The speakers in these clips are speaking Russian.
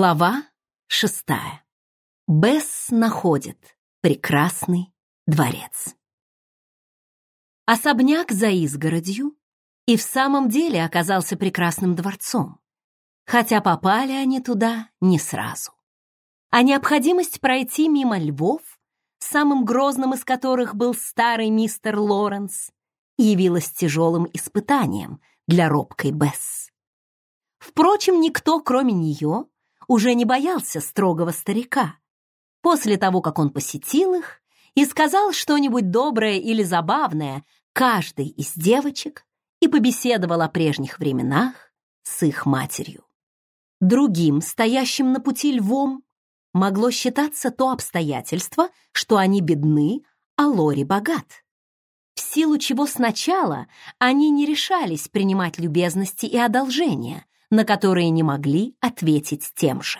Глава шестая. Бесс находит прекрасный дворец. Особняк за изгородью и в самом деле оказался прекрасным дворцом, хотя попали они туда не сразу. А необходимость пройти мимо львов, самым грозным из которых был старый мистер Лоренс, явилась тяжелым испытанием для робкой Бесс. Впрочем, никто, кроме нее, уже не боялся строгого старика. После того, как он посетил их и сказал что-нибудь доброе или забавное каждой из девочек и побеседовал о прежних временах с их матерью. Другим, стоящим на пути львом, могло считаться то обстоятельство, что они бедны, а Лори богат. В силу чего сначала они не решались принимать любезности и одолжения, на которые не могли ответить тем же.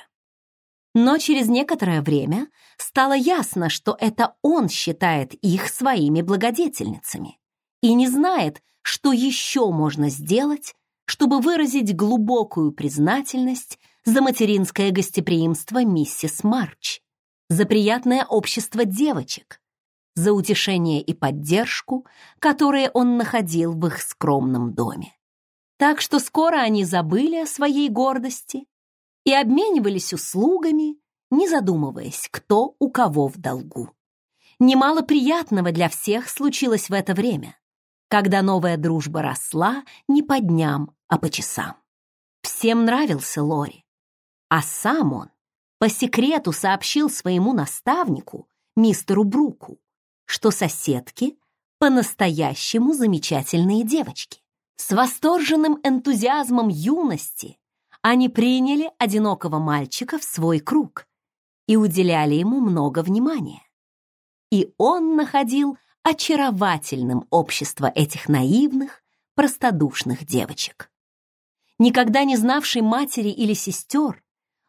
Но через некоторое время стало ясно, что это он считает их своими благодетельницами и не знает, что еще можно сделать, чтобы выразить глубокую признательность за материнское гостеприимство миссис Марч, за приятное общество девочек, за утешение и поддержку, которые он находил в их скромном доме. Так что скоро они забыли о своей гордости и обменивались услугами, не задумываясь, кто у кого в долгу. Немало приятного для всех случилось в это время, когда новая дружба росла не по дням, а по часам. Всем нравился Лори, а сам он по секрету сообщил своему наставнику, мистеру Бруку, что соседки по-настоящему замечательные девочки. С восторженным энтузиазмом юности они приняли одинокого мальчика в свой круг и уделяли ему много внимания. И он находил очаровательным общество этих наивных, простодушных девочек. Никогда не знавший матери или сестер,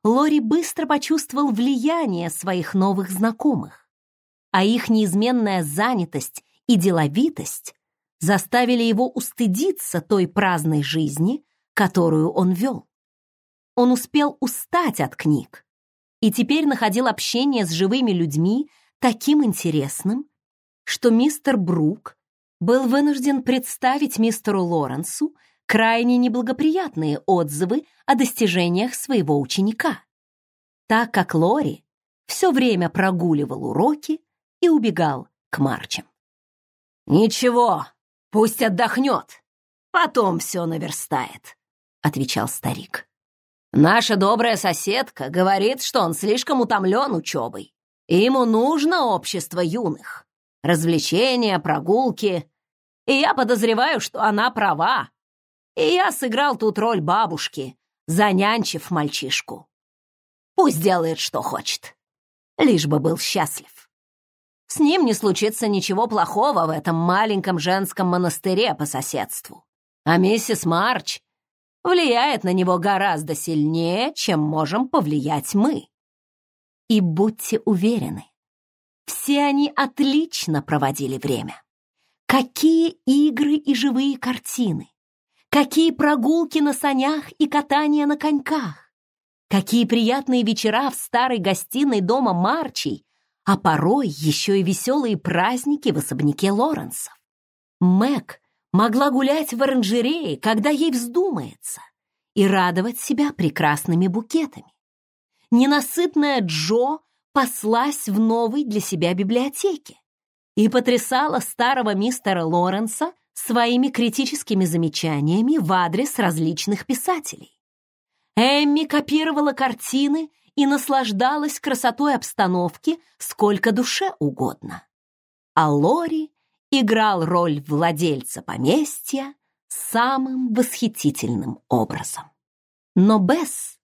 Лори быстро почувствовал влияние своих новых знакомых, а их неизменная занятость и деловитость заставили его устыдиться той праздной жизни, которую он вел. Он успел устать от книг и теперь находил общение с живыми людьми таким интересным, что мистер Брук был вынужден представить мистеру Лоренсу крайне неблагоприятные отзывы о достижениях своего ученика, так как Лори все время прогуливал уроки и убегал к марчам. «Ничего, Пусть отдохнет, потом все наверстает», — отвечал старик. «Наша добрая соседка говорит, что он слишком утомлен учебой, ему нужно общество юных, развлечения, прогулки, и я подозреваю, что она права, и я сыграл тут роль бабушки, занянчив мальчишку. Пусть делает, что хочет, лишь бы был счастлив». С ним не случится ничего плохого в этом маленьком женском монастыре по соседству. А миссис Марч влияет на него гораздо сильнее, чем можем повлиять мы. И будьте уверены, все они отлично проводили время. Какие игры и живые картины! Какие прогулки на санях и катания на коньках! Какие приятные вечера в старой гостиной дома Марчей а порой еще и веселые праздники в особняке Лоренсов. Мэг могла гулять в оранжерее, когда ей вздумается, и радовать себя прекрасными букетами. Ненасытная Джо послась в новой для себя библиотеке и потрясала старого мистера Лоренса своими критическими замечаниями в адрес различных писателей. Эмми копировала картины и наслаждалась красотой обстановки сколько душе угодно. А Лори играл роль владельца поместья самым восхитительным образом. Но Бесс,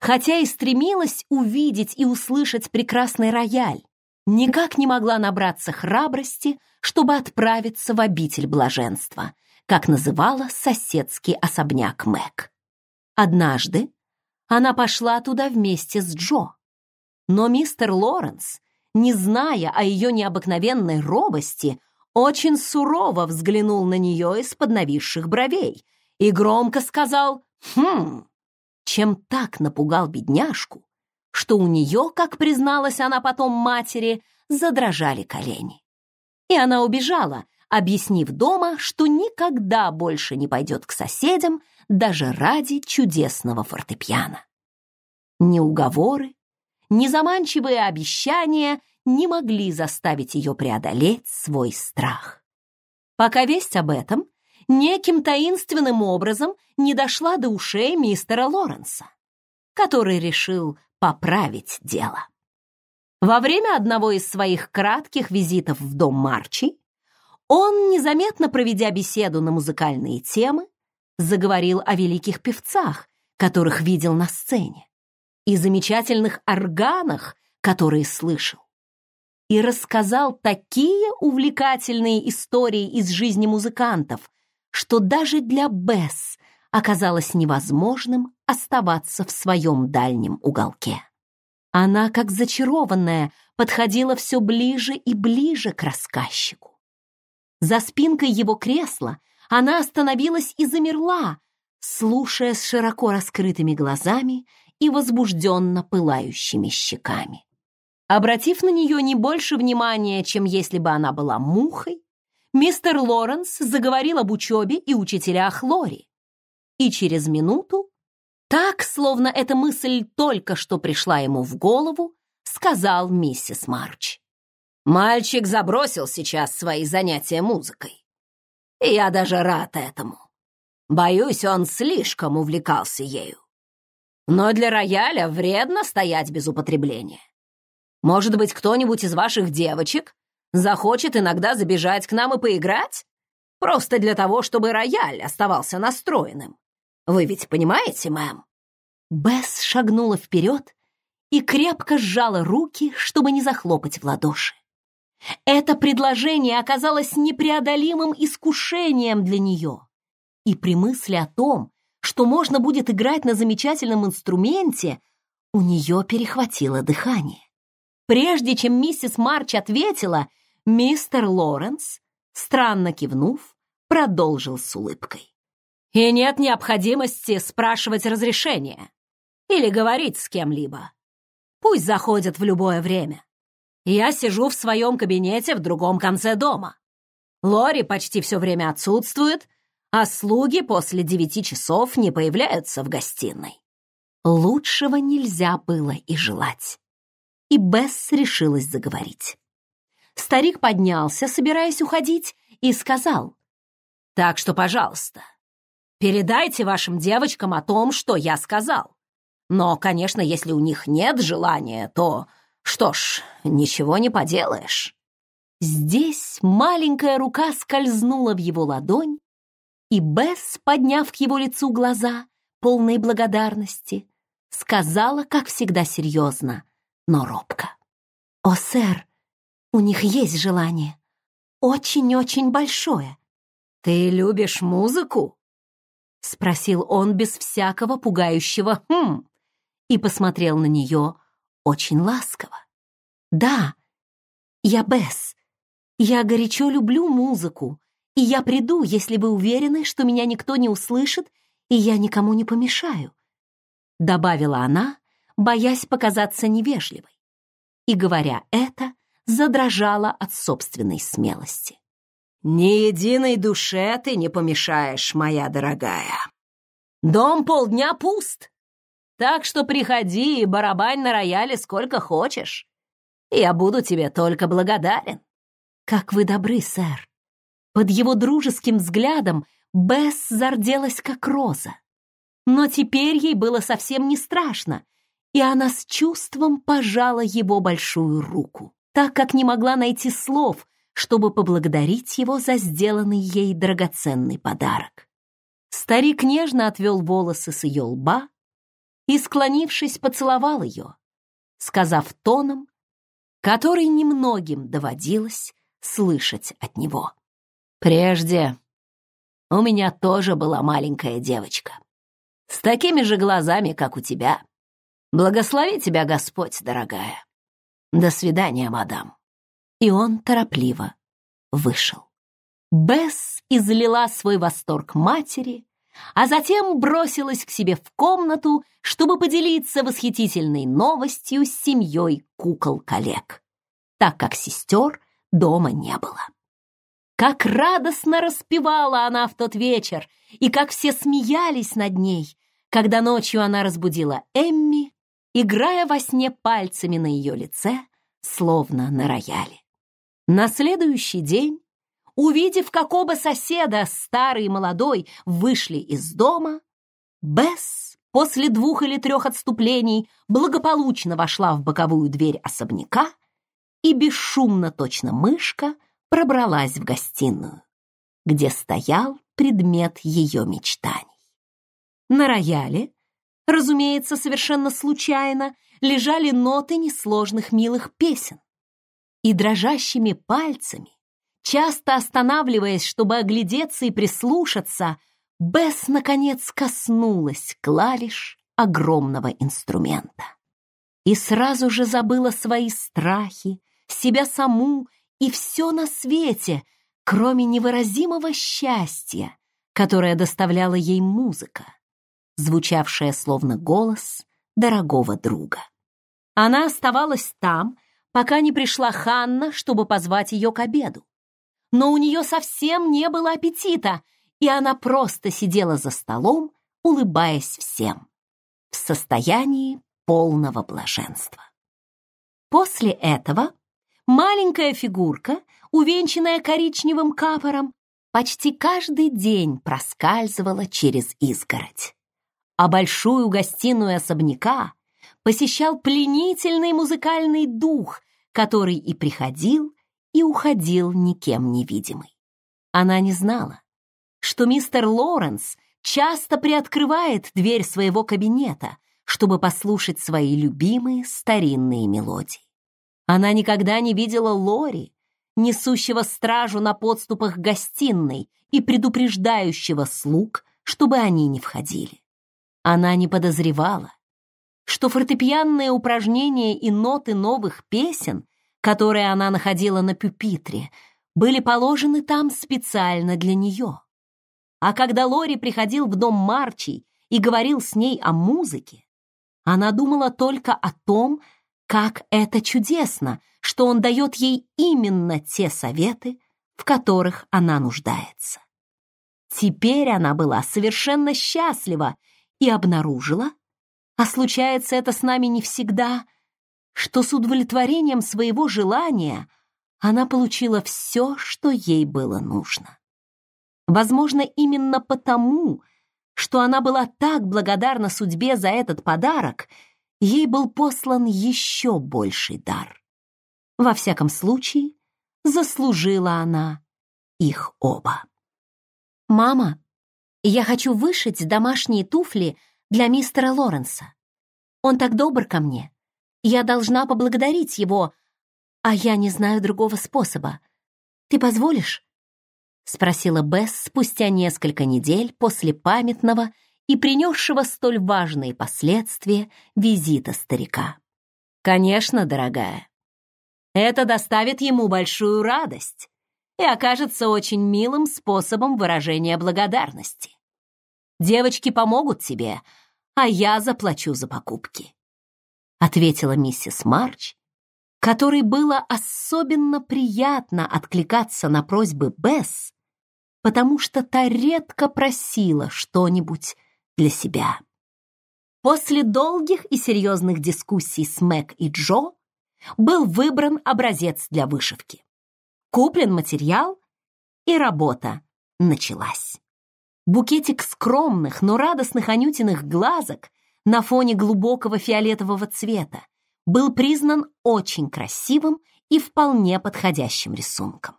хотя и стремилась увидеть и услышать прекрасный рояль, никак не могла набраться храбрости, чтобы отправиться в обитель блаженства, как называла соседский особняк Мэг. Однажды, она пошла туда вместе с Джо. Но мистер Лоренс, не зная о ее необыкновенной робости, очень сурово взглянул на нее из-под нависших бровей и громко сказал «Хм, чем так напугал бедняжку, что у нее, как призналась она потом матери, задрожали колени. И она убежала, объяснив дома, что никогда больше не пойдет к соседям даже ради чудесного фортепиано. Ни уговоры, ни заманчивые обещания не могли заставить ее преодолеть свой страх. Пока весть об этом неким таинственным образом не дошла до ушей мистера Лоренса, который решил поправить дело. Во время одного из своих кратких визитов в дом Марчи он, незаметно проведя беседу на музыкальные темы, заговорил о великих певцах, которых видел на сцене, и замечательных органах, которые слышал, и рассказал такие увлекательные истории из жизни музыкантов, что даже для Бесс оказалось невозможным оставаться в своем дальнем уголке. Она, как зачарованная, подходила все ближе и ближе к рассказчику. За спинкой его кресла она остановилась и замерла, слушая с широко раскрытыми глазами и возбужденно пылающими щеками. Обратив на нее не больше внимания, чем если бы она была мухой, мистер Лоренс заговорил об учебе и учителях Лори. И через минуту, так, словно эта мысль только что пришла ему в голову, сказал миссис Марч. «Мальчик забросил сейчас свои занятия музыкой. И я даже рад этому. Боюсь, он слишком увлекался ею. Но для рояля вредно стоять без употребления. Может быть, кто-нибудь из ваших девочек захочет иногда забежать к нам и поиграть? Просто для того, чтобы рояль оставался настроенным. Вы ведь понимаете, мэм?» Бесс шагнула вперед и крепко сжала руки, чтобы не захлопать в ладоши. Это предложение оказалось непреодолимым искушением для нее. И при мысли о том, что можно будет играть на замечательном инструменте, у нее перехватило дыхание. Прежде чем миссис Марч ответила, мистер Лоренс, странно кивнув, продолжил с улыбкой. «И нет необходимости спрашивать разрешения или говорить с кем-либо. Пусть заходят в любое время. Я сижу в своем кабинете в другом конце дома. Лори почти все время отсутствует, а слуги после девяти часов не появляются в гостиной. Лучшего нельзя было и желать. И Бесс решилась заговорить. Старик поднялся, собираясь уходить, и сказал, «Так что, пожалуйста, передайте вашим девочкам о том, что я сказал. Но, конечно, если у них нет желания, то, что ж, ничего не поделаешь». Здесь маленькая рука скользнула в его ладонь, и Бесс, подняв к его лицу глаза, полные благодарности, сказала, как всегда серьезно, но робко. «О, сэр, у них есть желание. Очень-очень большое». «Ты любишь музыку?» — спросил он без всякого пугающего «хм» и посмотрел на нее очень ласково. «Да, я Бесс. Я горячо люблю музыку и я приду, если вы уверены, что меня никто не услышит, и я никому не помешаю», — добавила она, боясь показаться невежливой. И, говоря это, задрожала от собственной смелости. «Ни единой душе ты не помешаешь, моя дорогая. Дом полдня пуст, так что приходи и барабань на рояле сколько хочешь. Я буду тебе только благодарен». «Как вы добры, сэр», под его дружеским взглядом Бесс зарделась, как роза. Но теперь ей было совсем не страшно, и она с чувством пожала его большую руку, так как не могла найти слов, чтобы поблагодарить его за сделанный ей драгоценный подарок. Старик нежно отвел волосы с ее лба и, склонившись, поцеловал ее, сказав тоном, который немногим доводилось слышать от него. Прежде у меня тоже была маленькая девочка. С такими же глазами, как у тебя. Благослови тебя Господь, дорогая. До свидания, мадам. И он торопливо вышел. Бесс излила свой восторг матери, а затем бросилась к себе в комнату, чтобы поделиться восхитительной новостью с семьей кукол-коллег, так как сестер дома не было. Как радостно распевала она в тот вечер, и как все смеялись над ней, когда ночью она разбудила Эмми, играя во сне пальцами на ее лице, словно на рояле. На следующий день, увидев, как оба соседа, старый и молодой, вышли из дома, Бесс после двух или трех отступлений благополучно вошла в боковую дверь особняка и бесшумно, точно мышка, пробралась в гостиную, где стоял предмет ее мечтаний. На рояле, разумеется, совершенно случайно, лежали ноты несложных милых песен. И дрожащими пальцами, часто останавливаясь, чтобы оглядеться и прислушаться, Бесс, наконец, коснулась клавиш огромного инструмента. И сразу же забыла свои страхи, себя саму и все на свете, кроме невыразимого счастья, которое доставляла ей музыка, звучавшая словно голос дорогого друга. Она оставалась там, пока не пришла Ханна, чтобы позвать ее к обеду. Но у нее совсем не было аппетита, и она просто сидела за столом, улыбаясь всем, в состоянии полного блаженства. После этого маленькая фигурка, увенчанная коричневым капором, почти каждый день проскальзывала через изгородь. А большую гостиную особняка посещал пленительный музыкальный дух, который и приходил, и уходил никем невидимый. Она не знала, что мистер Лоренс часто приоткрывает дверь своего кабинета, чтобы послушать свои любимые старинные мелодии. Она никогда не видела Лори, несущего стражу на подступах гостиной и предупреждающего слуг, чтобы они не входили. Она не подозревала, что фортепианные упражнения и ноты новых песен, которые она находила на пюпитре, были положены там специально для нее. А когда Лори приходил в дом Марчи и говорил с ней о музыке, она думала только о том, как это чудесно, что он дает ей именно те советы, в которых она нуждается. Теперь она была совершенно счастлива и обнаружила, а случается это с нами не всегда, что с удовлетворением своего желания она получила все, что ей было нужно. Возможно, именно потому, что она была так благодарна судьбе за этот подарок, ей был послан еще больший дар. Во всяком случае, заслужила она их оба. «Мама, я хочу вышить домашние туфли для мистера Лоренса. Он так добр ко мне. Я должна поблагодарить его, а я не знаю другого способа. Ты позволишь?» — спросила Бесс спустя несколько недель после памятного и принесшего столь важные последствия визита старика. «Конечно, дорогая. Это доставит ему большую радость и окажется очень милым способом выражения благодарности. Девочки помогут тебе, а я заплачу за покупки», — ответила миссис Марч, которой было особенно приятно откликаться на просьбы Бесс, потому что та редко просила что-нибудь для себя. После долгих и серьезных дискуссий с Мэг и Джо был выбран образец для вышивки. Куплен материал, и работа началась. Букетик скромных, но радостных анютиных глазок на фоне глубокого фиолетового цвета был признан очень красивым и вполне подходящим рисунком.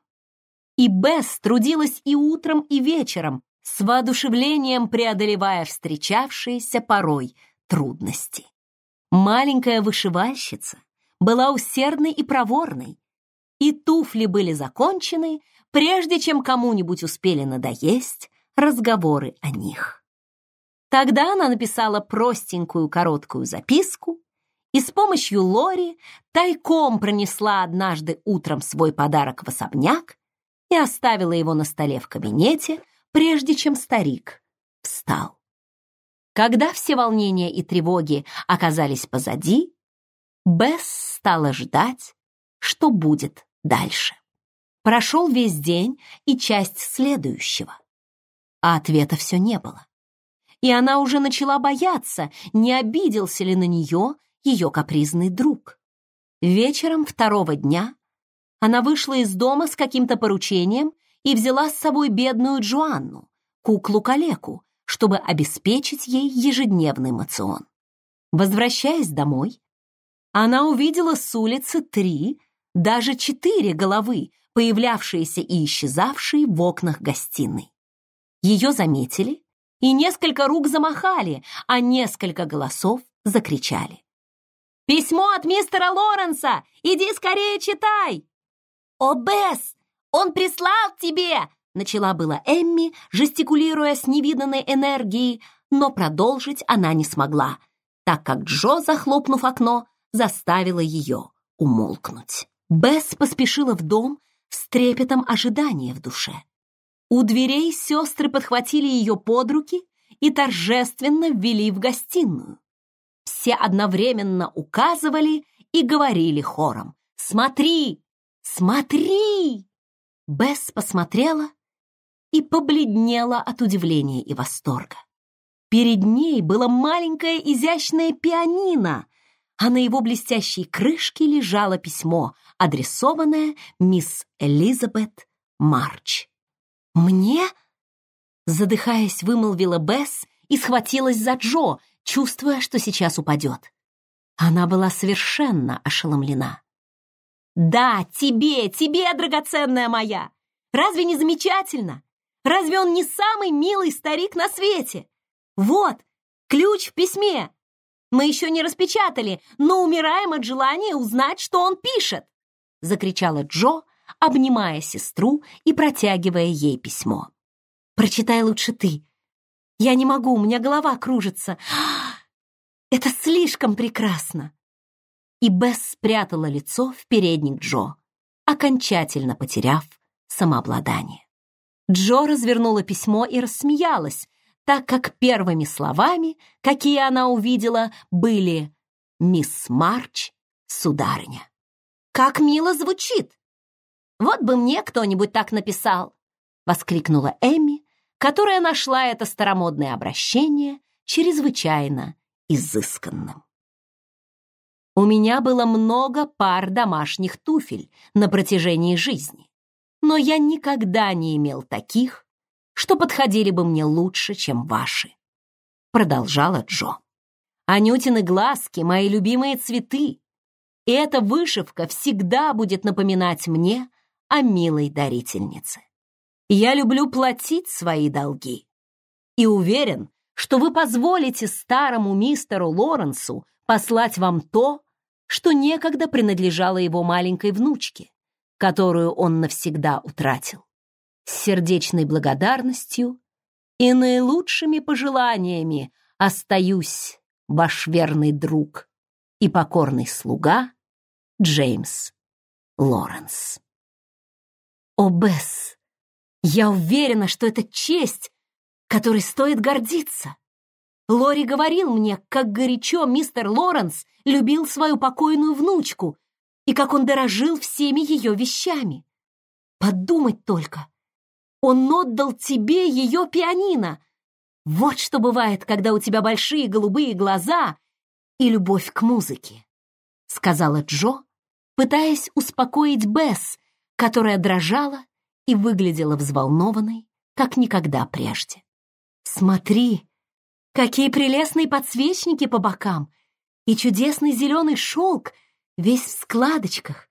И Бесс трудилась и утром, и вечером, с воодушевлением преодолевая встречавшиеся порой трудности. Маленькая вышивальщица была усердной и проворной, и туфли были закончены, прежде чем кому-нибудь успели надоесть разговоры о них. Тогда она написала простенькую короткую записку и с помощью Лори тайком пронесла однажды утром свой подарок в особняк и оставила его на столе в кабинете, прежде чем старик встал. Когда все волнения и тревоги оказались позади, Бесс стала ждать, что будет дальше. Прошел весь день и часть следующего, а ответа все не было. И она уже начала бояться, не обиделся ли на нее ее капризный друг. Вечером второго дня она вышла из дома с каким-то поручением и взяла с собой бедную Джоанну, куклу-калеку, чтобы обеспечить ей ежедневный мацион. Возвращаясь домой, она увидела с улицы три, даже четыре головы, появлявшиеся и исчезавшие в окнах гостиной. Ее заметили, и несколько рук замахали, а несколько голосов закричали. «Письмо от мистера Лоренса! Иди скорее читай!» «О, Бесс, он прислал тебе!» Начала была Эмми, жестикулируя с невиданной энергией, но продолжить она не смогла, так как Джо, захлопнув окно, заставила ее умолкнуть. Бесс поспешила в дом с трепетом ожидания в душе. У дверей сестры подхватили ее под руки и торжественно ввели в гостиную. Все одновременно указывали и говорили хором «Смотри! Смотри!» Бесс посмотрела и побледнела от удивления и восторга. Перед ней было маленькое изящное пианино, а на его блестящей крышке лежало письмо, адресованное мисс Элизабет Марч. «Мне?» Задыхаясь, вымолвила Бесс и схватилась за Джо, чувствуя, что сейчас упадет. Она была совершенно ошеломлена. «Да, тебе, тебе, драгоценная моя! Разве не замечательно? Разве он не самый милый старик на свете? Вот, ключ в письме. Мы еще не распечатали, но умираем от желания узнать, что он пишет!» Закричала Джо, обнимая сестру и протягивая ей письмо. «Прочитай лучше ты. Я не могу, у меня голова кружится. Это слишком прекрасно!» И Бесс спрятала лицо в передник Джо, окончательно потеряв самообладание. Джо развернула письмо и рассмеялась, так как первыми словами, какие она увидела, были «Мисс Марч, сударыня». «Как мило звучит! Вот бы мне кто-нибудь так написал!» — воскликнула Эми, которая нашла это старомодное обращение чрезвычайно изысканным. У меня было много пар домашних туфель на протяжении жизни, но я никогда не имел таких, что подходили бы мне лучше, чем ваши», — продолжала Джо. «Анютины глазки — мои любимые цветы, и эта вышивка всегда будет напоминать мне о милой дарительнице. Я люблю платить свои долги и уверен, что вы позволите старому мистеру Лоренсу послать вам то, что некогда принадлежало его маленькой внучке, которую он навсегда утратил с сердечной благодарностью и наилучшими пожеланиями остаюсь, ваш верный друг и покорный слуга Джеймс Лоренс. О, Бесс, я уверена, что это честь, которой стоит гордиться. Лори говорил мне, как горячо мистер Лоренс любил свою покойную внучку и как он дорожил всеми ее вещами. Подумать только, он отдал тебе ее пианино. Вот что бывает, когда у тебя большие голубые глаза и любовь к музыке», — сказала Джо, пытаясь успокоить Бесс, которая дрожала и выглядела взволнованной, как никогда прежде. «Смотри, какие прелестные подсвечники по бокам и чудесный зеленый шелк, весь в складочках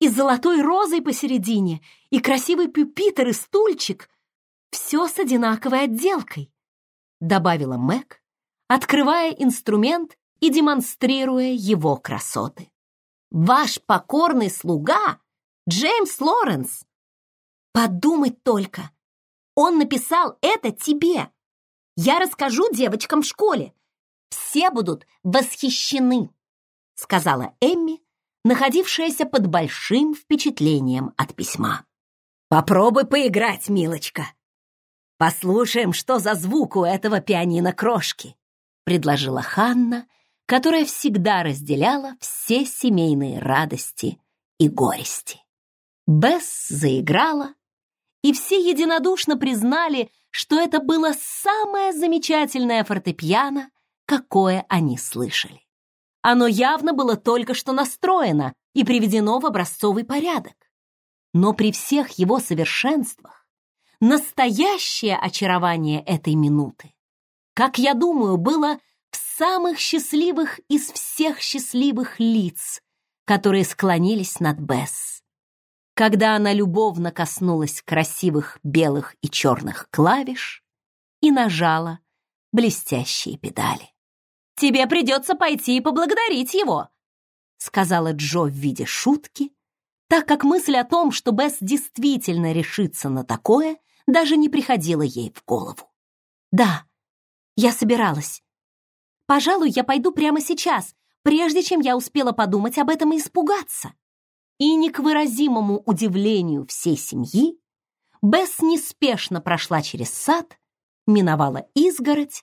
и золотой розой посередине, и красивый пюпитер и стульчик. Все с одинаковой отделкой», — добавила Мэг, открывая инструмент и демонстрируя его красоты. «Ваш покорный слуга Джеймс Лоренс! Подумать только! Он написал это тебе! Я расскажу девочкам в школе! Все будут восхищены!» — сказала Эмми, находившаяся под большим впечатлением от письма. «Попробуй поиграть, милочка!» «Послушаем, что за звук у этого пианино-крошки», — предложила Ханна, которая всегда разделяла все семейные радости и горести. Бесс заиграла, и все единодушно признали, что это было самое замечательное фортепиано, какое они слышали. Оно явно было только что настроено и приведено в образцовый порядок. Но при всех его совершенствах настоящее очарование этой минуты, как я думаю, было в самых счастливых из всех счастливых лиц, которые склонились над Бесс. Когда она любовно коснулась красивых белых и черных клавиш и нажала блестящие педали. «Тебе придется пойти и поблагодарить его», сказала Джо в виде шутки, так как мысль о том, что Бесс действительно решится на такое, даже не приходила ей в голову. «Да, я собиралась. Пожалуй, я пойду прямо сейчас, прежде чем я успела подумать об этом и испугаться». И не к выразимому удивлению всей семьи, Бесс неспешно прошла через сад, миновала изгородь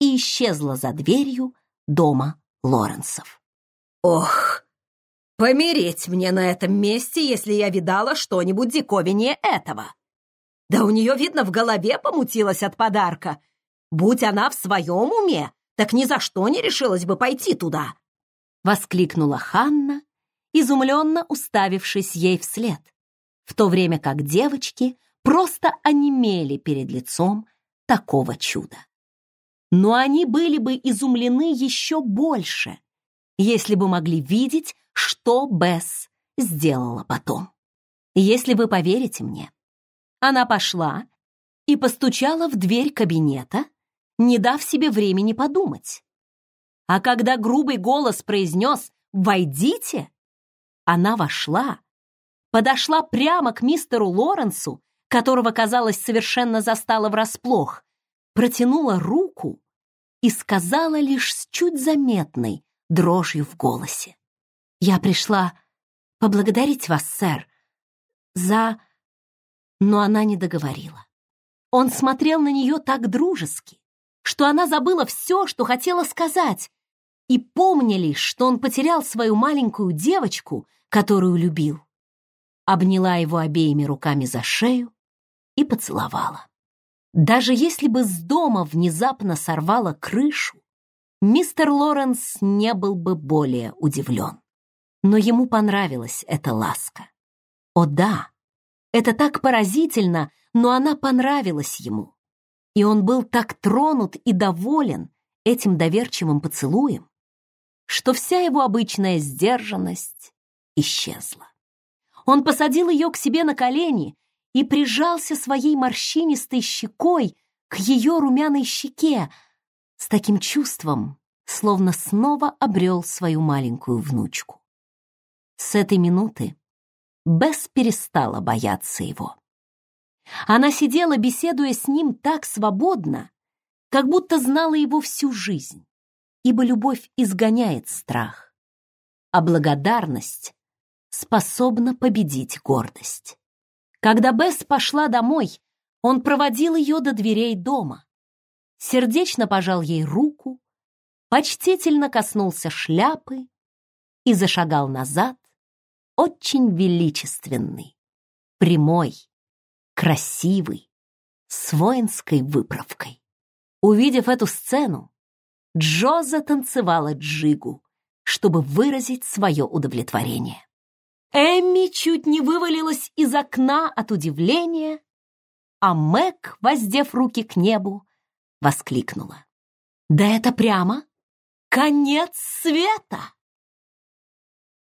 и исчезла за дверью дома Лоренсов. «Ох, помереть мне на этом месте, если я видала что-нибудь диковиннее этого!» Да у нее, видно, в голове помутилась от подарка. Будь она в своем уме, так ни за что не решилась бы пойти туда. Воскликнула Ханна, изумленно уставившись ей вслед, в то время как девочки просто онемели перед лицом такого чуда. Но они были бы изумлены еще больше, если бы могли видеть, что Бесс сделала потом. Если вы поверите мне, она пошла и постучала в дверь кабинета, не дав себе времени подумать. А когда грубый голос произнес «Войдите!», она вошла, подошла прямо к мистеру Лоренсу, которого, казалось, совершенно застала врасплох, протянула руку и сказала лишь с чуть заметной дрожью в голосе. «Я пришла поблагодарить вас, сэр, за...» но она не договорила. Он смотрел на нее так дружески, что она забыла все, что хотела сказать, и помня лишь, что он потерял свою маленькую девочку, которую любил. Обняла его обеими руками за шею и поцеловала. Даже если бы с дома внезапно сорвала крышу, мистер Лоренс не был бы более удивлен. Но ему понравилась эта ласка. О да, это так поразительно, но она понравилась ему. И он был так тронут и доволен этим доверчивым поцелуем, что вся его обычная сдержанность исчезла. Он посадил ее к себе на колени и прижался своей морщинистой щекой к ее румяной щеке с таким чувством, словно снова обрел свою маленькую внучку. С этой минуты Бесс перестала бояться его. Она сидела, беседуя с ним так свободно, как будто знала его всю жизнь, ибо любовь изгоняет страх, а благодарность способна победить гордость. Когда Бесс пошла домой, он проводил ее до дверей дома, сердечно пожал ей руку, почтительно коснулся шляпы и зашагал назад, очень величественный, прямой, красивый, с воинской выправкой. Увидев эту сцену, Джо затанцевала джигу, чтобы выразить свое удовлетворение. Эмми чуть не вывалилась из окна от удивления, а Мэг, воздев руки к небу, воскликнула. «Да это прямо конец света!»